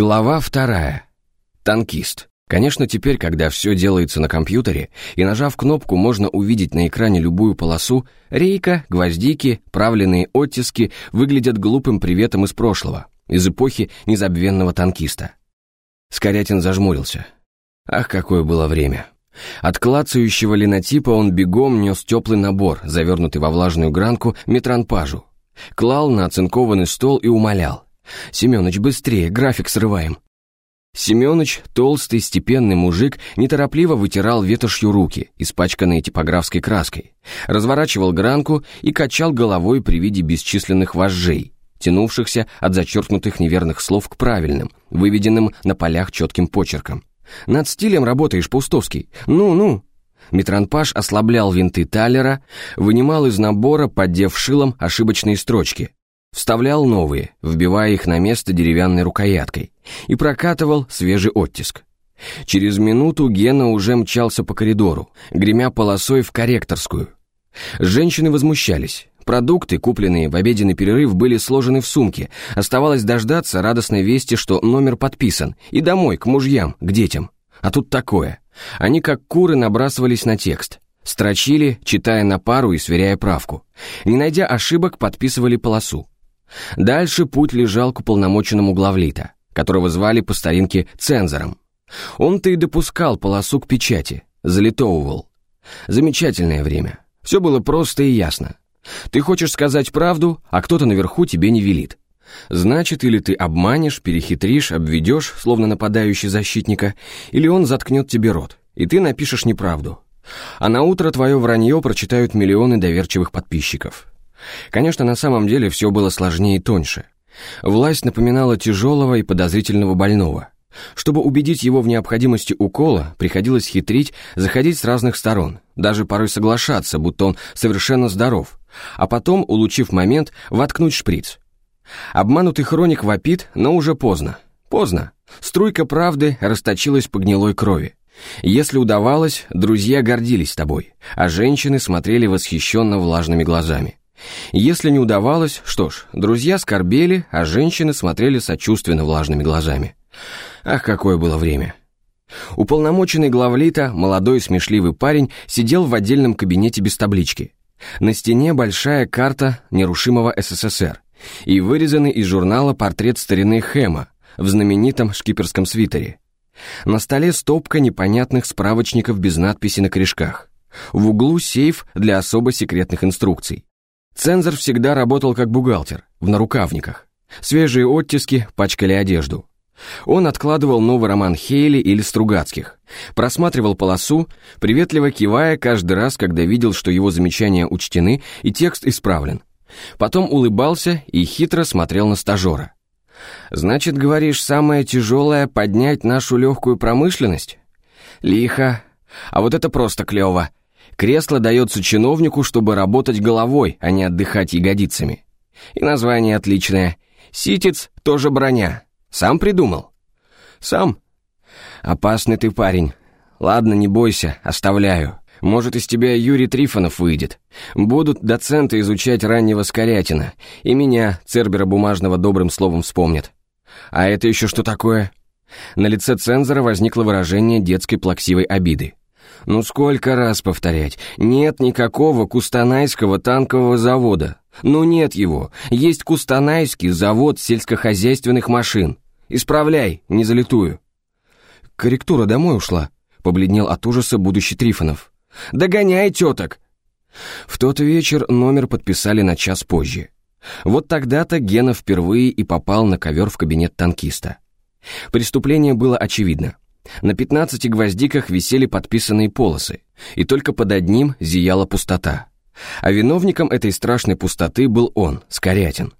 Глава вторая. Танкист. Конечно, теперь, когда все делается на компьютере, и нажав кнопку, можно увидеть на экране любую полосу, рейка, гвоздики, правленные оттиски выглядят глупым приветом из прошлого, из эпохи незабвенного танкиста. Скорятин зажмурился. Ах, какое было время. От клацающего линотипа он бегом нес теплый набор, завернутый во влажную гранку, метранпажу. Клал на оцинкованный стол и умолял. «Семёныч, быстрее, график срываем». Семёныч, толстый, степенный мужик, неторопливо вытирал ветошью руки, испачканные типографской краской, разворачивал гранку и качал головой при виде бесчисленных вожжей, тянувшихся от зачеркнутых неверных слов к правильным, выведенным на полях четким почерком. «Над стилем работаешь, Паустовский. Ну-ну». Метранпаш ослаблял винты талера, вынимал из набора, поддев шилом, ошибочные строчки, Вставлял новые, вбивая их на место деревянной рукояткой, и прокатывал свежий оттиск. Через минуту Гена уже мчался по коридору, гремя полосой в корректорскую. Женщины возмущались. Продукты, купленные в обеденный перерыв, были сложены в сумке. Оставалось дождаться радостной вести, что номер подписан, и домой, к мужьям, к детям. А тут такое. Они как куры набрасывались на текст. Строчили, читая на пару и сверяя правку. Не найдя ошибок, подписывали полосу. Дальше путь лежал к уполномоченному главлита, которого звали по старинке цензором. Он-то и допускал полосу к печати, залитовывал. Замечательное время. Все было просто и ясно. Ты хочешь сказать правду, а кто-то наверху тебе не велит. Значит, или ты обманешь, перехитришь, обведешь, словно нападающий защитника, или он заткнет тебе рот, и ты напишешь неправду. А на утро твое вранье прочитают миллионы доверчивых подписчиков. Конечно, на самом деле все было сложнее и тоньше. Власть напоминала тяжелого и подозрительного больного. Чтобы убедить его в необходимости укола, приходилось хитрить, заходить с разных сторон, даже порой соглашаться, будто он совершенно здоров, а потом, улучив момент, воткнуть шприц. Обманутый хроник вопит, но уже поздно. Поздно. Струйка правды расточилась по гнилой крови. Если удавалось, друзья гордились тобой, а женщины смотрели восхищенно влажными глазами. Если не удавалось, что ж, друзья скорбели, а женщины смотрели сочувственно влажными глазами. Ах, какое было время. Уполномоченный главлита, молодой смешливый парень, сидел в отдельном кабинете без таблички. На стене большая карта нерушимого СССР и вырезанный из журнала портрет старины Хэма в знаменитом шкиперском свитере. На столе стопка непонятных справочников без надписи на корешках. В углу сейф для особо секретных инструкций. Цензор всегда работал как бухгалтер, в нарукавниках. Свежие оттиски пачкали одежду. Он откладывал новый роман Хейли или Стругацких, просматривал полосу, приветливо кивая каждый раз, когда видел, что его замечания учтены и текст исправлен. Потом улыбался и хитро смотрел на стажера. «Значит, говоришь, самое тяжелое — поднять нашу легкую промышленность?» «Лихо. А вот это просто клево. Кресло дается чиновнику, чтобы работать головой, а не отдыхать ягодицами. И название отличное. Ситец тоже броня. Сам придумал? Сам. Опасный ты парень. Ладно, не бойся, оставляю. Может, из тебя Юрий Трифонов выйдет. Будут доценты изучать раннего Скорятина. И меня, Цербера Бумажного, добрым словом вспомнят. А это еще что такое? На лице цензора возникло выражение детской плаксивой обиды. Ну сколько раз повторять? Нет никакого Кустанайского танкового завода. Ну нет его. Есть Кустанайский завод сельскохозяйственных машин. Исправляй, не залитую. Корректура домой ушла. Побледнел от ужаса будущий Трифонов. Догоняй теток. В тот вечер номер подписали на час позже. Вот тогда-то Гена впервые и попал на ковер в кабинет танкиста. Преступление было очевидно. На пятнадцати гвоздиках висели подписанные полосы, и только под одним зияла пустота. А виновником этой страшной пустоты был он, Скорятин.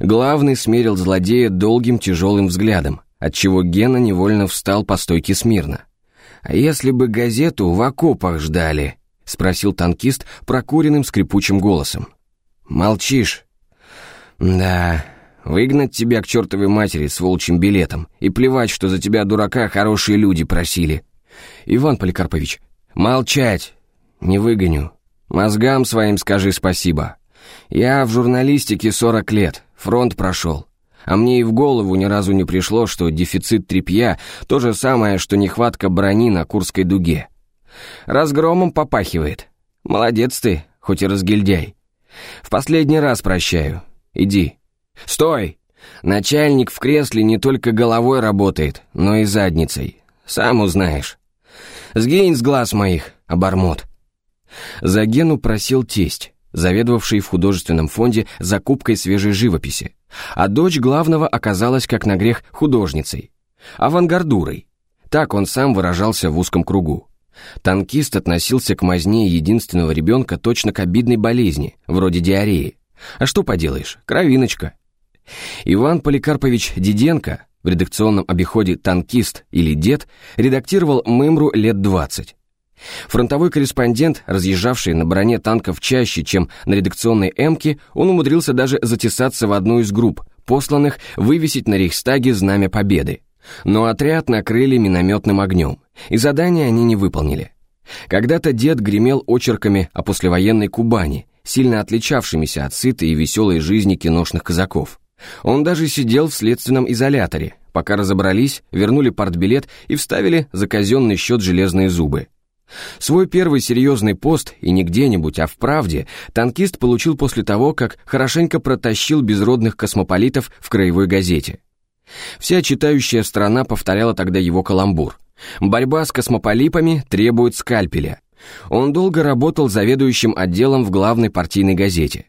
Главный смерил злодея долгим тяжелым взглядом, отчего Гена невольно встал по стойке смирно. «А если бы газету в окопах ждали?» — спросил танкист прокуренным скрипучим голосом. «Молчишь?» «Да, Выгнать тебя к чертовой матери с волчьим билетом и плевать, что за тебя, дурака, хорошие люди просили. Иван Поликарпович, молчать, не выгоню. Мозгам своим скажи спасибо. Я в журналистике сорок лет, фронт прошел. А мне и в голову ни разу не пришло, что дефицит тряпья — то же самое, что нехватка брони на Курской дуге. Разгромом попахивает. Молодец ты, хоть и разгильдяй. В последний раз прощаю. Иди. Стой! Начальник в кресле не только головой работает, но и задницей. Сам узнаешь. Сгинь с глаз моих, обормот. За Гену просил тесть, заведовавший в художественном фонде закупкой свежей живописи, а дочь главного оказалась, как на грех, художницей. Авангардурой. Так он сам выражался в узком кругу. Танкист относился к мазне единственного ребенка точно к обидной болезни, вроде диареи. А что поделаешь, кровиночка. Иван Поликарпович Диденко, в редакционном обиходе «танкист» или «дед», редактировал «Мымру» лет 20. Фронтовой корреспондент, разъезжавший на броне танков чаще, чем на редакционной «Эмке», он умудрился даже затесаться в одну из групп, посланных вывесить на Рейхстаге знамя победы. Но отряд накрыли минометным огнем, и задание они не выполнили. Когда-то дед гремел очерками о послевоенной Кубани, сильно отличавшимися от сытой и веселой жизни киношных казаков. Он даже сидел в следственном изоляторе, пока разобрались, вернули партбилет и вставили за казенный счет железные зубы. Свой первый серьезный пост, и не где-нибудь, а в правде, танкист получил после того, как хорошенько протащил безродных космополитов в краевой газете. Вся читающая страна повторяла тогда его каламбур. Борьба с космополипами требует скальпеля. Он долго работал заведующим отделом в главной партийной газете.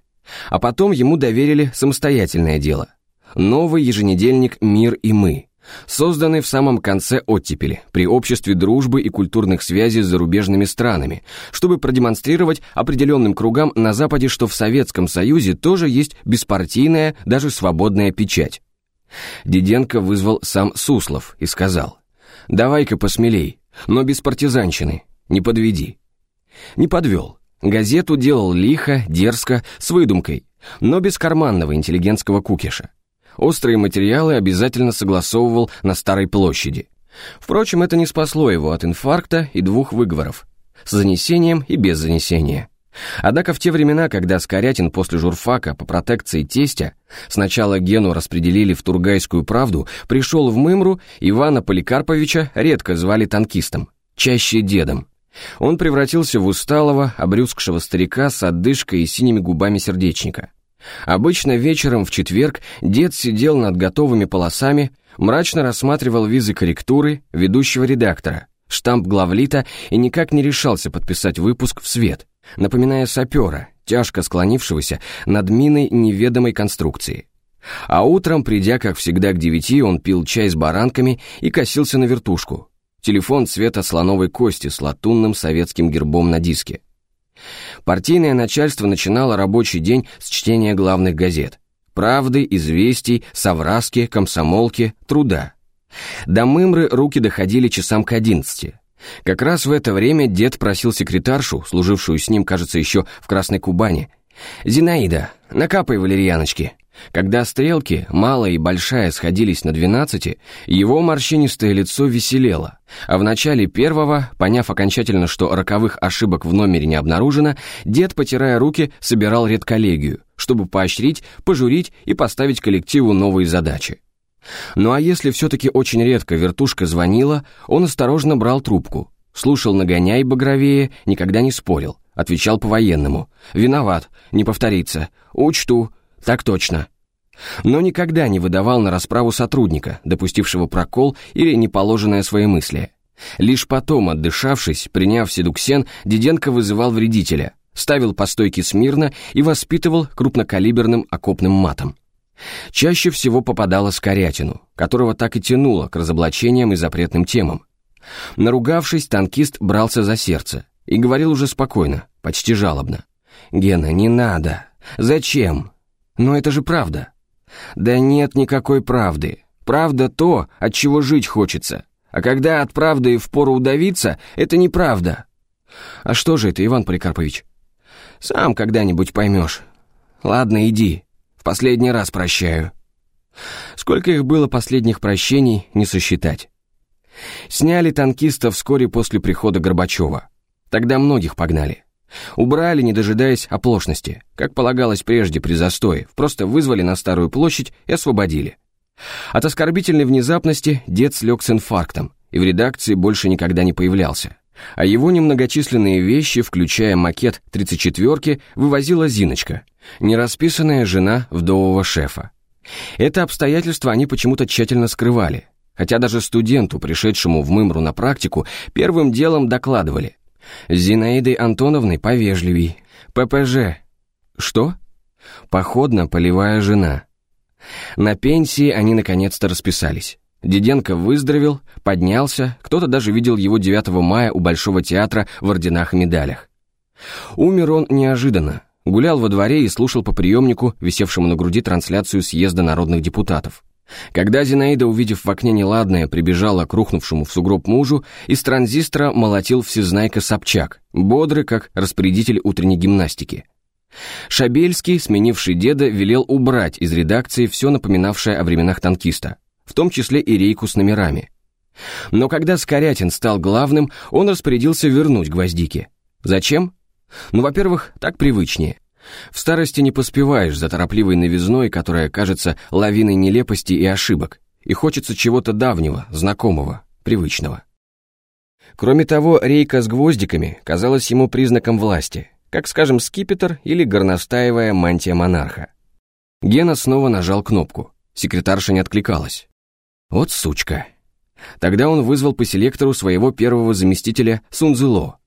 А потом ему доверили самостоятельное дело. Новый еженедельник «Мир и мы», созданный в самом конце оттепели при обществе дружбы и культурных связей с зарубежными странами, чтобы продемонстрировать определенным кругам на Западе, что в Советском Союзе тоже есть беспартийная, даже свободная печать. Диденко вызвал сам Суслов и сказал, «Давай-ка посмелей, но без партизанщины, не подведи». Не подвел. Газету делал лихо, дерзко, с выдумкой, но без карманного интеллигентского кукиша. Острые материалы обязательно согласовывал на Старой площади. Впрочем, это не спасло его от инфаркта и двух выговоров. С занесением и без занесения. Однако в те времена, когда Скорятин после журфака по протекции тестя сначала Гену распределили в Тургайскую правду, пришел в Мымру, Ивана Поликарповича редко звали танкистом, чаще дедом. Он превратился в усталого, обрюзгшего старика с отдышкой и синими губами сердечника. Обычно вечером в четверг дед сидел над готовыми полосами, мрачно рассматривал визы корректуры ведущего редактора, штамп главлита и никак не решался подписать выпуск в свет, напоминая сапера, тяжко склонившегося над миной неведомой конструкции. А утром, придя, как всегда, к девяти, он пил чай с баранками и косился на вертушку. Телефон цвета слоновой кости с латунным советским гербом на диске. Партийное начальство начинало рабочий день с чтения главных газет. «Правды», «Известий», «Совраски», «Комсомолки», «Труда». До Мымры руки доходили часам к одиннадцати. Как раз в это время дед просил секретаршу, служившую с ним, кажется, еще в Красной Кубани, «Зинаида, накапай валерьяночки». Когда стрелки, малая и большая, сходились на двенадцати, его морщинистое лицо веселело, а в начале первого, поняв окончательно, что роковых ошибок в номере не обнаружено, дед, потирая руки, собирал редколлегию, чтобы поощрить, пожурить и поставить коллективу новые задачи. Ну а если все-таки очень редко вертушка звонила, он осторожно брал трубку, слушал нагоняй багровее, никогда не спорил, отвечал по-военному. «Виноват, не повторится, учту, так точно». Но никогда не выдавал на расправу сотрудника, допустившего прокол или неположенное своемыслие. Лишь потом, отдышавшись, приняв седуксен, Диденко вызывал вредителя, ставил по стойке смирно и воспитывал крупнокалиберным окопным матом. Чаще всего попадало Скорятину, которого так и тянуло к разоблачениям и запретным темам. Наругавшись, танкист брался за сердце и говорил уже спокойно, почти жалобно. «Гена, не надо. Зачем? Но это же правда». «Да нет никакой правды. Правда то, от чего жить хочется. А когда от правды впору удавиться, это неправда». «А что же это, Иван Поликарпович?» «Сам когда-нибудь поймешь. Ладно, иди. В последний раз прощаю». Сколько их было последних прощений, не сосчитать. Сняли танкиста вскоре после прихода Горбачева. Тогда многих погнали. Убрали, не дожидаясь оплошности, как полагалось прежде при застое, просто вызвали на Старую площадь и освободили. От оскорбительной внезапности дед слег с инфарктом и в редакции больше никогда не появлялся. А его немногочисленные вещи, включая макет 34-ки, вывозила Зиночка, нерасписанная жена вдового шефа. Это обстоятельство они почему-то тщательно скрывали, хотя даже студенту, пришедшему в Мымру на практику, первым делом докладывали. С Зинаидой Антоновной повежливей. ППЖ. Что? Походно-полевая жена. На пенсии они наконец-то расписались. Диденко выздоровел, поднялся, кто-то даже видел его 9 мая у Большого театра в орденах и медалях. Умер он неожиданно, гулял во дворе и слушал по приемнику, висевшему на груди трансляцию съезда народных депутатов. Когда Зинаида, увидев в окне неладное, прибежала к рухнувшему в сугроб мужу, из транзистора молотил всезнайка Собчак, бодрый, как распорядитель утренней гимнастики. Шабельский, сменивший деда, велел убрать из редакции все напоминавшее о временах танкиста, в том числе и рейку с номерами. Но когда Скорятин стал главным, он распорядился вернуть гвоздики. Зачем? Ну, во-первых, так привычнее. В старости не поспеваешь за торопливой новизной, которая кажется лавиной нелепости и ошибок, и хочется чего-то давнего, знакомого, привычного. Кроме того, рейка с гвоздиками казалась ему признаком власти, как, скажем, скипетр или горностаевая мантия монарха. Гена снова нажал кнопку. Секретарша не откликалась. Вот сучка. Тогда он вызвал по селектору своего первого заместителя Сунзило.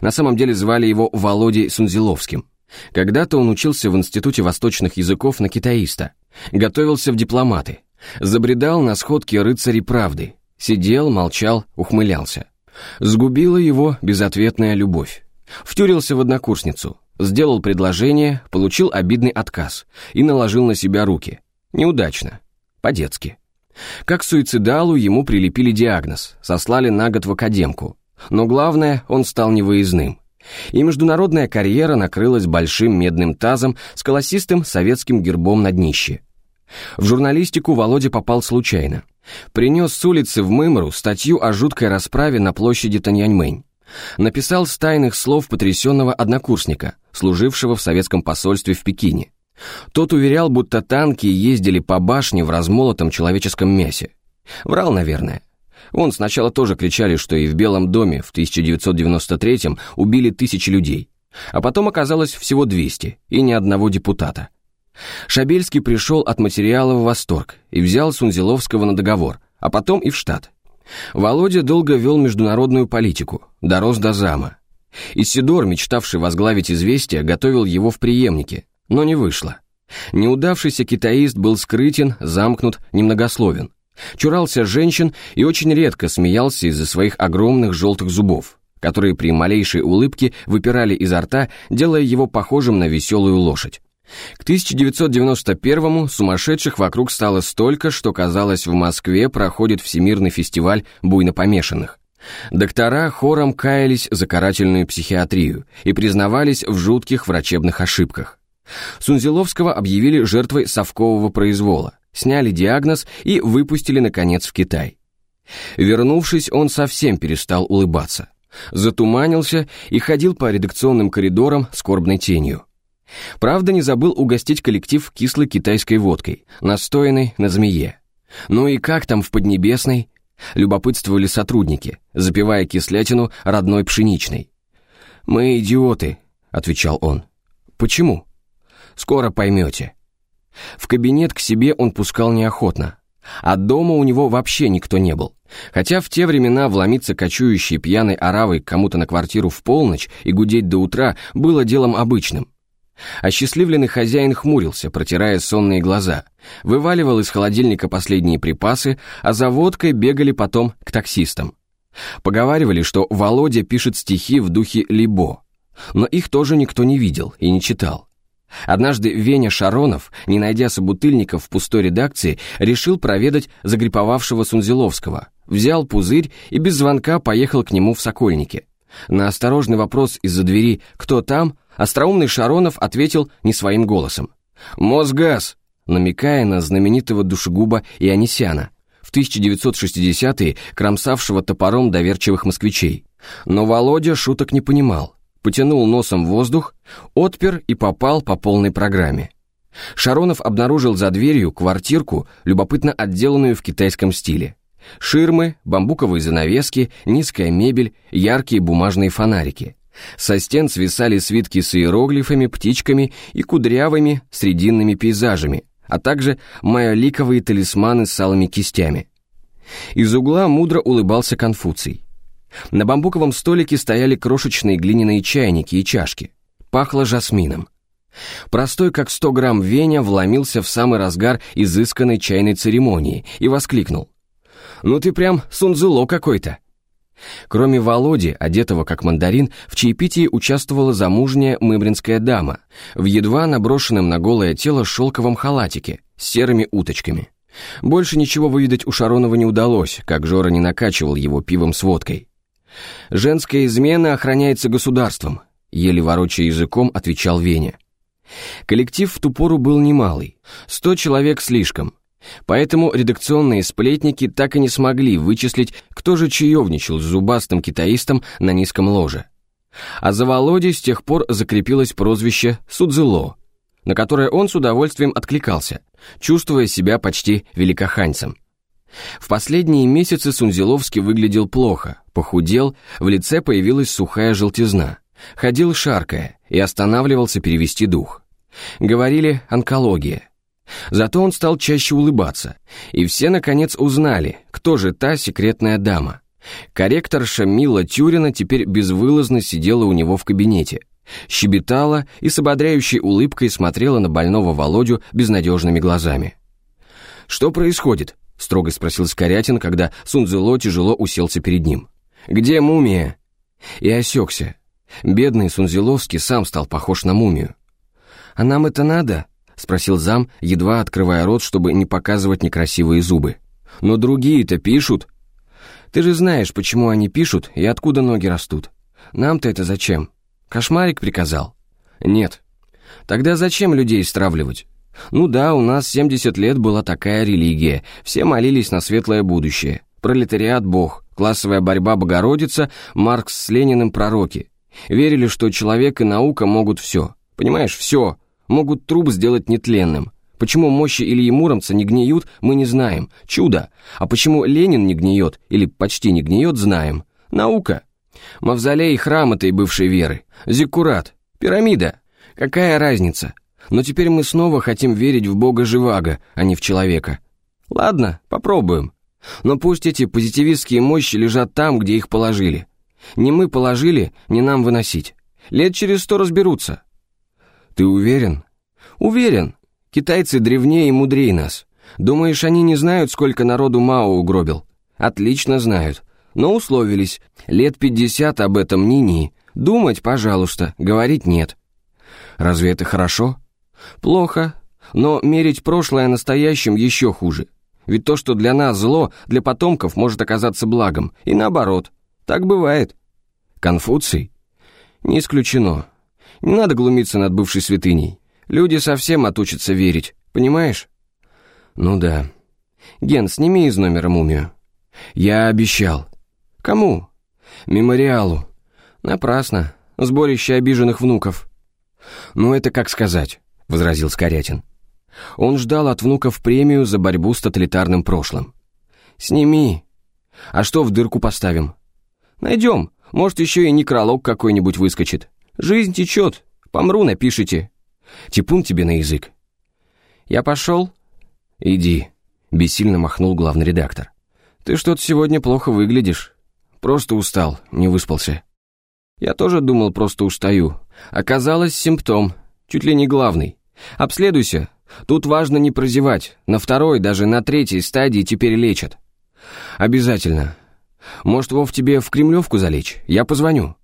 На самом деле звали его Володей Сунзиловским. Когда-то он учился в Институте восточных языков на китаиста, готовился в дипломаты, забредал на сходки рыцарей правды, сидел, молчал, ухмылялся. Сгубила его безответная любовь. Втюрился в однокурсницу, сделал предложение, получил обидный отказ и наложил на себя руки. Неудачно, по-детски. Как суицидалу ему прилепили диагноз, сослали на год в академку. Но главное, он стал невыездным и международная карьера накрылась большим медным тазом с колосистым советским гербом на днище. В журналистику Володя попал случайно. Принес с улицы в Мымру статью о жуткой расправе на площади Таньяньмэнь. Написал с тайных слов потрясенного однокурсника, служившего в советском посольстве в Пекине. Тот уверял, будто танки ездили по башне в размолотом человеческом мясе. Врал, наверное. Он сначала тоже кричали, что и в Белом доме в 1993-м убили тысячи людей, а потом оказалось всего 200 и ни одного депутата. Шабельский пришел от материала в восторг и взял Сунзиловского на договор, а потом и в штат. Володя долго вел международную политику, дорос до зама. Исидор, мечтавший возглавить «Известия», готовил его в преемнике, но не вышло. Неудавшийся китаист был скрытен, замкнут, немногословен. Чурался женщин и очень редко смеялся из-за своих огромных желтых зубов, которые при малейшей улыбке выпирали изо рта, делая его похожим на веселую лошадь. К 1991-му сумасшедших вокруг стало столько, что, казалось, в Москве проходит Всемирный фестиваль буйно помешанных. Доктора хором каялись за карательную психиатрию и признавались в жутких врачебных ошибках. Сунзиловского объявили жертвой совкового произвола, сняли диагноз и выпустили, наконец, в Китай. Вернувшись, он совсем перестал улыбаться. Затуманился и ходил по редакционным коридорам скорбной тенью. Правда, не забыл угостить коллектив кислой китайской водкой, настоянной на змее. Ну и как там в Поднебесной? Любопытствовали сотрудники, запивая кислятину родной пшеничной. «Мы идиоты», — отвечал он. «Почему?» «Скоро поймете». В кабинет к себе он пускал неохотно, а дома у него вообще никто не был. Хотя в те времена вломиться кочующей пьяной оравой кому-то на квартиру в полночь и гудеть до утра было делом обычным. Осчастливленный хозяин хмурился, протирая сонные глаза, вываливал из холодильника последние припасы, а за водкой бегали потом к таксистам. Поговаривали, что Володя пишет стихи в духе Либо, но их тоже никто не видел и не читал. Однажды Веня Шаронов, не найдя собутыльников в пустой редакции, решил проведать загриповавшего Сунзиловского, взял пузырь и без звонка поехал к нему в Сокольнике. На осторожный вопрос из-за двери «Кто там?» остроумный Шаронов ответил не своим голосом. «Мосгаз!» намекая на знаменитого душегуба Ионисяна, в 1960-е кромсавшего топором доверчивых москвичей. Но Володя шуток не понимал потянул носом воздух, отпер и попал по полной программе. Шаронов обнаружил за дверью квартирку, любопытно отделанную в китайском стиле. Ширмы, бамбуковые занавески, низкая мебель, яркие бумажные фонарики. Со стен свисали свитки с иероглифами, птичками и кудрявыми срединными пейзажами, а также майоликовые талисманы с алыми кистями. Из угла мудро улыбался Конфуций. На бамбуковом столике стояли крошечные глиняные чайники и чашки. Пахло жасмином. Простой, как сто грамм Веня, вломился в самый разгар изысканной чайной церемонии и воскликнул. «Ну ты прям сунзыло какой-то!» Кроме Володи, одетого как мандарин, в чаепитии участвовала замужняя мымринская дама в едва наброшенном на голое тело шелковом халатике с серыми уточками. Больше ничего выведать у Шаронова не удалось, как Жора не накачивал его пивом с водкой. «Женская измена охраняется государством», — еле ворочая языком отвечал Веня. Коллектив в ту пору был немалый, сто человек слишком, поэтому редакционные сплетники так и не смогли вычислить, кто же чаевничал с зубастым китаистом на низком ложе. А за Володей с тех пор закрепилось прозвище «Судзело», на которое он с удовольствием откликался, чувствуя себя почти великоханьцем. В последние месяцы Сунзиловский выглядел плохо, похудел, в лице появилась сухая желтизна. Ходил шаркая и останавливался перевести дух. Говорили «онкология». Зато он стал чаще улыбаться, и все, наконец, узнали, кто же та секретная дама. Корректорша Мила Тюрина теперь безвылазно сидела у него в кабинете, щебетала и с ободряющей улыбкой смотрела на больного Володю безнадежными глазами. «Что происходит?» — строго спросил Скорятин, когда Сунзело тяжело уселся перед ним. «Где мумия?» И осекся. Бедный Сунзиловский сам стал похож на мумию. «А нам это надо?» — спросил зам, едва открывая рот, чтобы не показывать некрасивые зубы. «Но другие-то пишут». «Ты же знаешь, почему они пишут и откуда ноги растут. Нам-то это зачем? Кошмарик приказал?» «Нет». «Тогда зачем людей стравливать?» «Ну да, у нас 70 лет была такая религия, все молились на светлое будущее. Пролетариат — Бог, классовая борьба — Богородица, Маркс с Лениным — пророки. Верили, что человек и наука могут все. Понимаешь, все. Могут труп сделать нетленным. Почему мощи Ильи Муромца не гниют, мы не знаем. Чудо. А почему Ленин не гниет, или почти не гниет, знаем. Наука. Мавзолей храм этой бывшей веры. Зиккурат. Пирамида. Какая разница? Но теперь мы снова хотим верить в Бога Живаго, а не в человека. Ладно, попробуем. Но пусть эти позитивистские мощи лежат там, где их положили. Не мы положили, не нам выносить. Лет через сто разберутся. Ты уверен? Уверен. Китайцы древнее и мудрее нас. Думаешь, они не знают, сколько народу Мао угробил? Отлично знают. Но условились. Лет пятьдесят об этом ни-ни. Думать, пожалуйста, говорить нет. Разве это хорошо? Плохо. Но мерить прошлое настоящим еще хуже. Ведь то, что для нас зло, для потомков может оказаться благом. И наоборот. Так бывает. Конфуций? Не исключено. Не надо глумиться над бывшей святыней. Люди совсем отучатся верить, понимаешь? Ну да. Ген, сними из номера мумию. Я обещал. Кому? Мемориалу. Напрасно. Сборище обиженных внуков. Ну это как сказать, возразил Скорятин. Он ждал от внуков премию за борьбу с тоталитарным прошлым. Сними. А что в дырку поставим? Найдем. Может, еще и некролог какой-нибудь выскочит. Жизнь течет. Помру, напишите. Типун тебе на язык. Я пошел? Иди. Бессильно махнул главный редактор. Ты что-то сегодня плохо выглядишь. Просто устал, не выспался. Я тоже думал, просто устаю. Оказалось, симптом. Чуть ли не главный. Обследуйся. Тут важно не прозевать. На второй, даже на третьей стадии теперь лечат. Обязательно. Может, Вов, тебе в Кремлевку залечь? Я позвоню.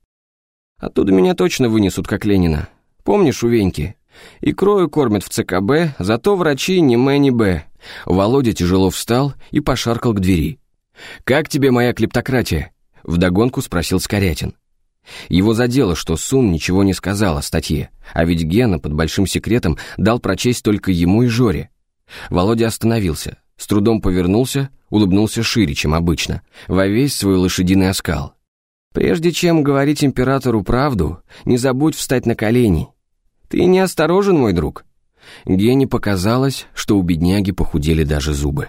Оттуда меня точно вынесут, как Ленина. Помнишь у Веньки? Икрою кормят в ЦКБ, зато врачи ни М, ни Б. Володя тяжело встал и пошаркал к двери. «Как тебе моя клептократия?» — вдогонку спросил Скорятин. Его задело, что Сун ничего не сказал о статье, а ведь Гена под большим секретом дал прочесть только ему и Жоре. Володя остановился, с трудом повернулся, улыбнулся шире, чем обычно, во весь свой лошадиный оскал. «Прежде чем говорить императору правду, не забудь встать на колени. Ты неосторожен, мой друг. Гене показалось, что у бедняги похудели даже зубы.